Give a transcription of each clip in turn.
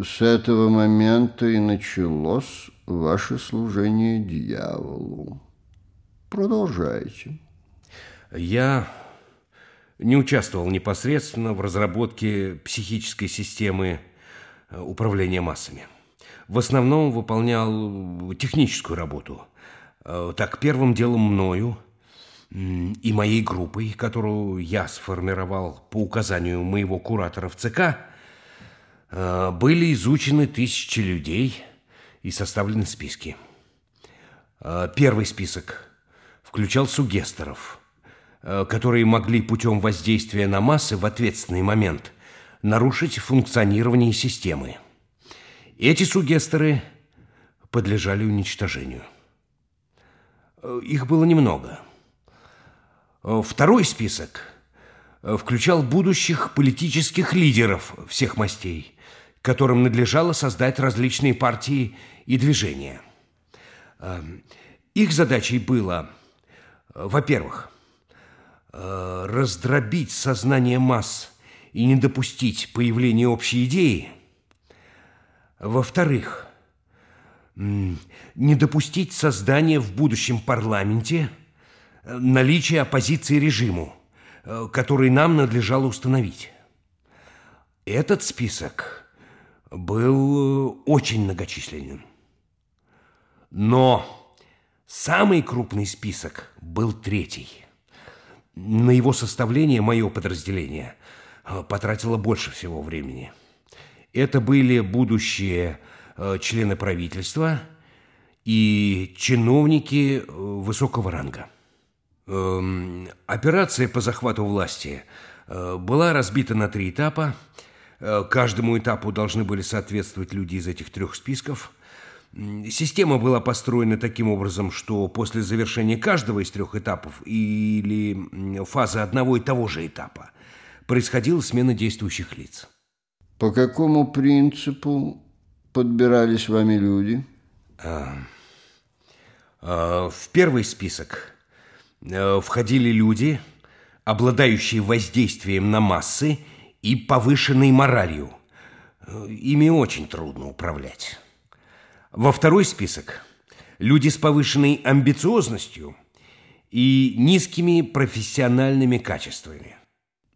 С этого момента и началось ваше служение дьяволу. Продолжайте. Я не участвовал непосредственно в разработке психической системы э, управления массами. В основном выполнял техническую работу. Э, так, первым делом мною и моей группой, которую я сформировал по указанию моего куратора в ЦК, э, были изучены тысячи людей и составлены списки. Первый список включал сугесторов – Э, которые могли путем воздействия на массы в ответственный момент нарушить функционирование системы. Эти сугестеры подлежали уничтожению. Э, их было немного. Э, второй список включал будущих политических лидеров всех мастей, которым надлежало создать различные партии и движения. Их задачей было, во-первых, Э, раздробить сознание масс и не допустить появления общей идеи. Во-вторых, не допустить создания в будущем парламенте э, наличия оппозиции режиму, э, который нам надлежало установить. Этот список был очень многочисленен. Но самый крупный список был третий – на его составление мое подразделение э, потратило больше всего времени. Это были будущие э, члены правительства и чиновники э, высокого ранга. Эм, операция по захвату власти была разбита на три этапа. Каждому этапу должны были соответствовать люди из этих трех списков – Система была построена таким образом, что после завершения каждого из трех этапов или фазы одного и того же этапа происходила смена действующих лиц. По какому принципу подбирались вами люди? А, а, в первый список а, входили люди, обладающие воздействием на массы и повышенной моралью. Ими очень трудно управлять. Во второй список люди с повышенной амбициозностью и низкими профессиональными качествами.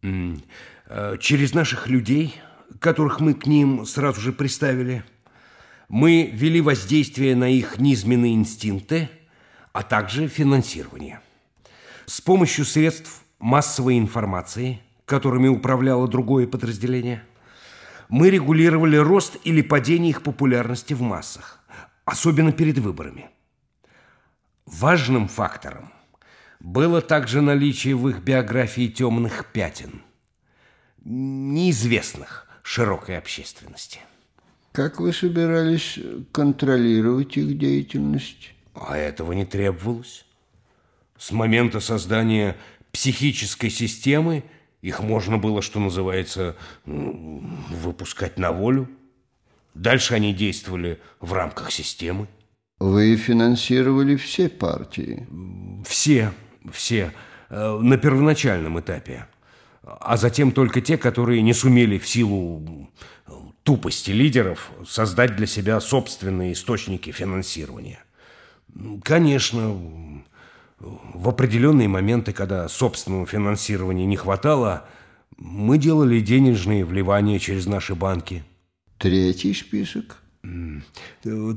Э, через наших людей, которых мы к ним сразу же приставили, мы вели воздействие на их низменные инстинкты, а также финансирование. С помощью средств массовой информации, которыми управляло другое подразделение, мы регулировали рост или падение их популярности в массах особенно перед выборами. Важным фактором было также наличие в их биографии темных пятен, неизвестных широкой общественности. Как вы собирались контролировать их деятельность? А этого не требовалось. С момента создания психической системы их можно было, что называется, выпускать на волю. Дальше они действовали в рамках системы. Вы финансировали все партии? Все, все. Э, на первоначальном этапе. А затем только те, которые не сумели в силу э, тупости лидеров создать для себя собственные источники финансирования. Конечно, в определенные моменты, когда собственного финансирования не хватало, мы делали денежные вливания через наши банки – Третий список?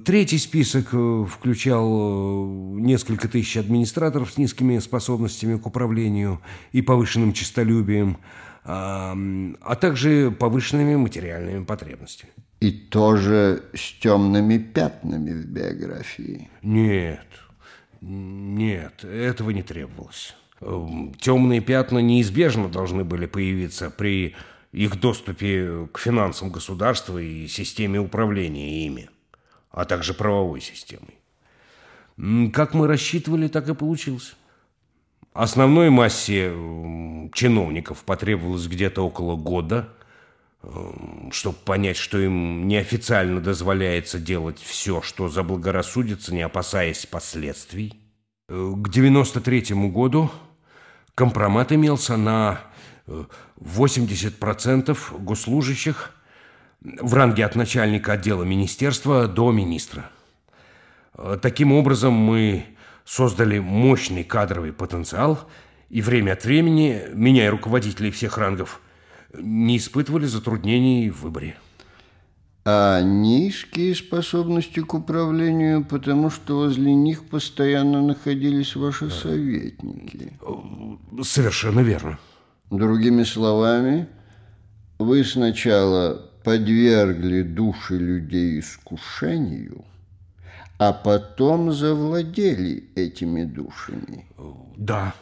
Третий список э, включал э, несколько тысяч администраторов с низкими способностями к управлению и повышенным честолюбием, а, а также повышенными материальными потребностями. И тоже с темными пятнами в биографии? Нет, нет, этого не требовалось. Эм, темные пятна неизбежно должны были появиться при их доступе к финансам государства и системе управления ими, а также правовой системой. Как мы рассчитывали, так и получилось. Основной массе чиновников потребовалось где-то около года, чтобы понять, что им неофициально дозволяется делать все, что заблагорассудится, не опасаясь последствий. К 93 году компромат имелся на 80% госслужащих в ранге от начальника отдела министерства до министра. Э, таким образом, мы создали мощный кадровый потенциал и время от времени, меняя руководителей всех рангов, не испытывали затруднений в выборе. А низкие способности к управлению, потому что возле них постоянно находились ваши советники. Совершенно верно. Другими словами, вы сначала подвергли души людей искушению, а потом завладели этими душами. Да.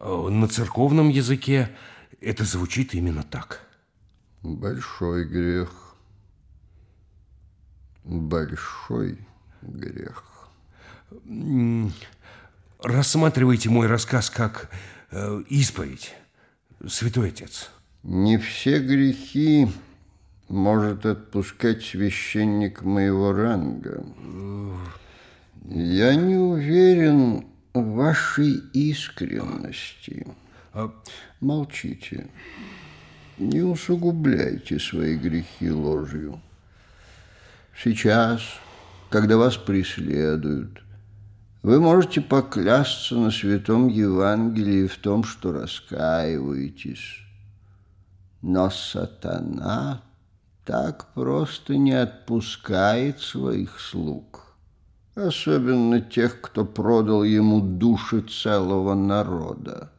На церковном языке это звучит именно так. Большой грех большой грех. Рассматривайте мой рассказ как э, исповедь, святой отец. Не все грехи может отпускать священник моего ранга. Я не уверен в вашей искренности. А Молчите. Не усугубляйте свои грехи ложью. Сейчас, когда вас преследуют, вы можете поклясться на Святом Евангелии в том, что раскаиваетесь. Но сатана так просто не отпускает своих слуг, особенно тех, кто продал ему души целого народа.